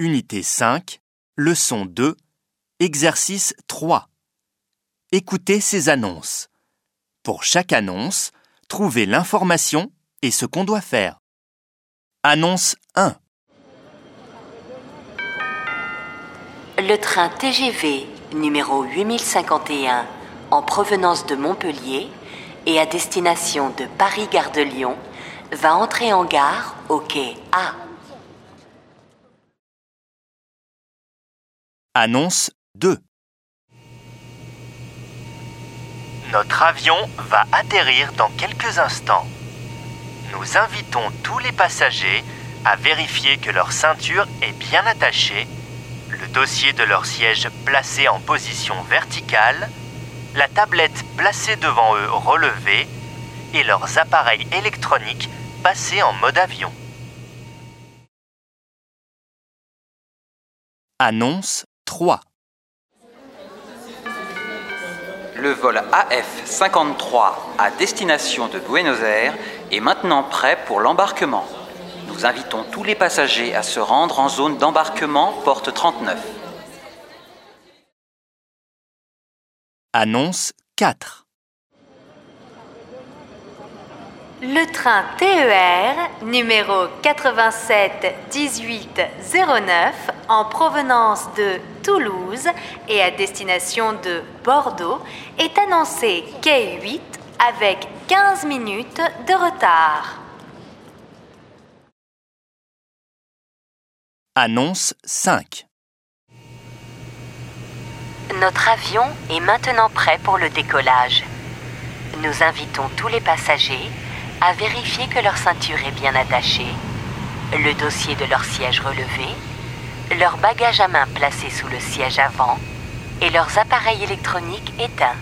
Unité 5, leçon 2, exercice 3. Écoutez ces annonces. Pour chaque annonce, trouvez l'information et ce qu'on doit faire. Annonce 1. Le train TGV numéro 8051 en provenance de Montpellier et à destination de Paris-Gare de Lyon va entrer en gare au quai A. Annonce 2. Notre avion va atterrir dans quelques instants. Nous invitons tous les passagers à vérifier que leur ceinture est bien attachée, le dossier de leur siège placé en position verticale, la tablette placée devant eux relevée et leurs appareils électroniques passés en mode avion. Annonce 3. Le vol AF-53 à destination de Buenos Aires est maintenant prêt pour l'embarquement. Nous invitons tous les passagers à se rendre en zone d'embarquement porte 39. Annonce 4. Le train TER numéro 87 1809 en provenance de Toulouse et à destination de Bordeaux est annoncé quai 8 avec 15 minutes de retard. Annonce 5. Notre avion est maintenant prêt pour le décollage. Nous invitons tous les passagers à vérifier que leur ceinture est bien attachée, le dossier de leur siège relevé, leur bagage à main placé sous le siège avant et leurs appareils électroniques éteints.